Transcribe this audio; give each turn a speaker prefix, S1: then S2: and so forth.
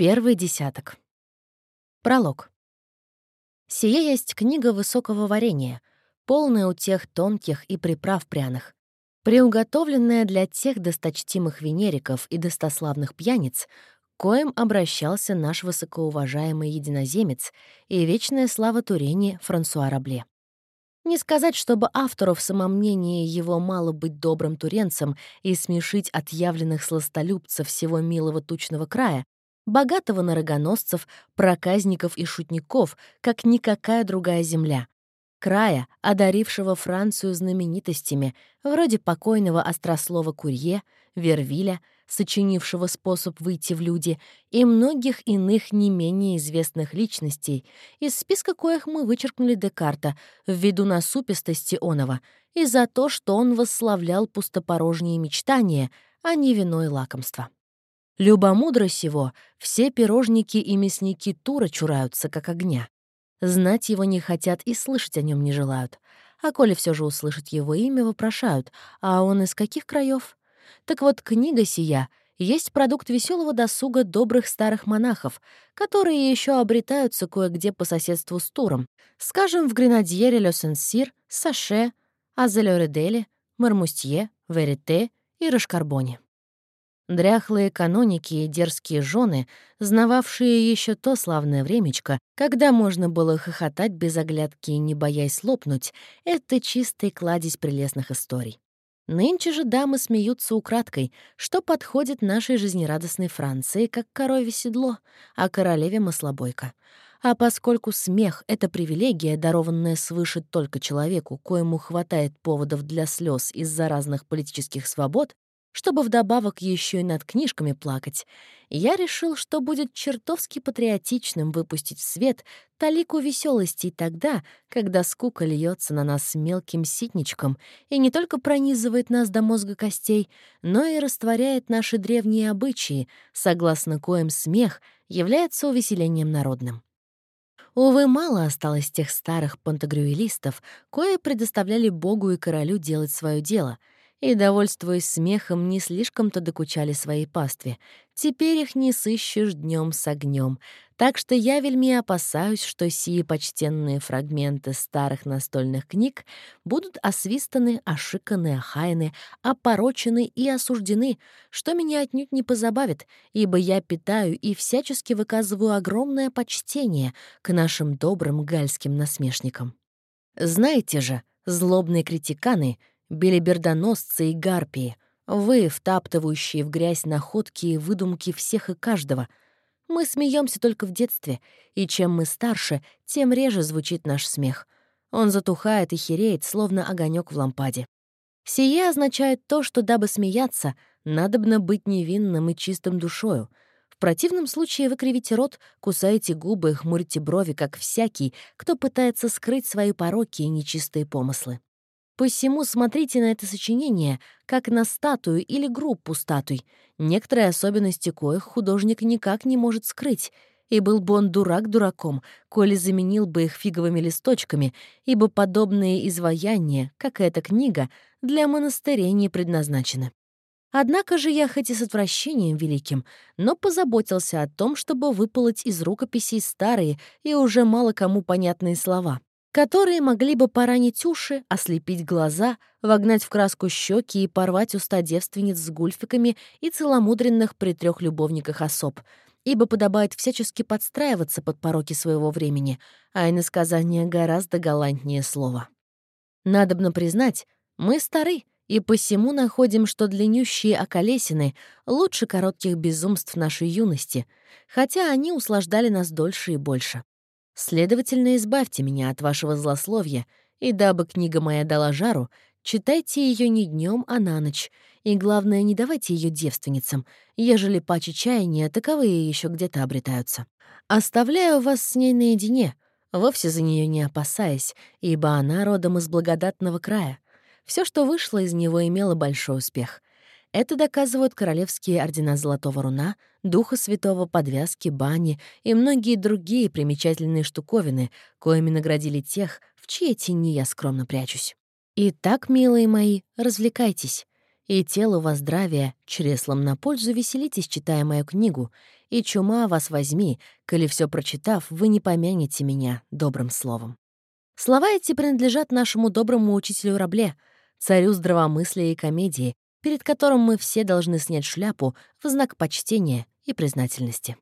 S1: Первый десяток. Пролог. Сия есть книга высокого варенья, полная у тех тонких и приправ пряных, приуготовленная для тех досточтимых венериков и достославных пьяниц, коим обращался наш высокоуважаемый единоземец и вечная слава Турени Франсуа Рабле. Не сказать, чтобы автору в самомнении его мало быть добрым туренцем и смешить отъявленных сластолюбцев всего милого тучного края, богатого на рогоносцев, проказников и шутников, как никакая другая земля. Края, одарившего Францию знаменитостями, вроде покойного острослова Курье, Вервиля, сочинившего способ выйти в люди, и многих иных не менее известных личностей, из списка коих мы вычеркнули Декарта ввиду насупистости онова и за то, что он восславлял пустопорожние мечтания, а не вино и лакомство. Любомудро сего, все пирожники и мясники Тура чураются, как огня. Знать его не хотят и слышать о нем не желают. А коли все же услышать его имя, вопрошают, а он из каких краев? Так вот, книга сия есть продукт веселого досуга добрых старых монахов, которые еще обретаются кое-где по соседству с Туром, скажем, в Гренадьере Ле Сен-Сир, Саше, Азелёределе, Мармустье, Верите и Рашкарбоне. Дряхлые каноники и дерзкие жены, знававшие еще то славное времечко, когда можно было хохотать без оглядки и не боясь лопнуть, это чистый кладезь прелестных историй. Нынче же дамы смеются украдкой, что подходит нашей жизнерадостной Франции как корове седло, а королеве маслобойка. А поскольку смех — это привилегия, дарованная свыше только человеку, коему хватает поводов для слез из-за разных политических свобод, чтобы вдобавок еще и над книжками плакать, я решил, что будет чертовски патриотичным выпустить в свет талику веселости тогда, когда скука льется на нас мелким ситничком и не только пронизывает нас до мозга костей, но и растворяет наши древние обычаи, согласно коим смех является увеселением народным. Увы, мало осталось тех старых пантагрюэлистов, кое предоставляли Богу и королю делать свое дело — и, довольствуясь смехом, не слишком-то докучали своей пастве. Теперь их не сыщешь днем с огнем, так что я вельми опасаюсь, что сии почтенные фрагменты старых настольных книг будут освистаны, ошиканы, охаяны, опорочены и осуждены, что меня отнюдь не позабавит, ибо я питаю и всячески выказываю огромное почтение к нашим добрым гальским насмешникам. Знаете же, злобные критиканы — белибердоносцы и гарпии, вы, втаптывающие в грязь находки и выдумки всех и каждого. Мы смеемся только в детстве, и чем мы старше, тем реже звучит наш смех. Он затухает и хереет, словно огонек в лампаде. Сие означает то, что, дабы смеяться, надобно быть невинным и чистым душою. В противном случае вы кривите рот, кусаете губы хмурите брови, как всякий, кто пытается скрыть свои пороки и нечистые помыслы. Посему смотрите на это сочинение как на статую или группу статуй, некоторые особенности коих художник никак не может скрыть, и был бы он дурак дураком, коли заменил бы их фиговыми листочками, ибо подобные изваяния, как и эта книга, для монастырей не предназначены. Однако же я хоть и с отвращением великим, но позаботился о том, чтобы выполоть из рукописей старые и уже мало кому понятные слова которые могли бы поранить уши, ослепить глаза, вогнать в краску щеки и порвать уста девственниц с гульфиками и целомудренных при трех любовниках особ, ибо подобает всячески подстраиваться под пороки своего времени, а иносказание гораздо галантнее слова. Надобно признать, мы стары, и посему находим, что длиннющие околесины лучше коротких безумств нашей юности, хотя они услаждали нас дольше и больше. Следовательно, избавьте меня от вашего злословия, и дабы книга моя дала жару, читайте ее не днем, а на ночь, и, главное, не давайте ее девственницам, ежели паче чаяния таковые еще где-то обретаются. Оставляю вас с ней наедине, вовсе за нее не опасаясь, ибо она родом из благодатного края. Все, что вышло из него, имело большой успех. Это доказывают королевские ордена Золотого Руна, Духа Святого, подвязки, бани и многие другие примечательные штуковины, коими наградили тех, в чьей тени я скромно прячусь. Итак, милые мои, развлекайтесь. И телу во здравие, чреслом на пользу веселитесь, читая мою книгу, и чума вас возьми, коли все прочитав, вы не помянете меня добрым словом. Слова эти принадлежат нашему доброму учителю Рабле, царю здравомыслия и комедии, перед которым мы все должны снять шляпу в знак почтения и признательности.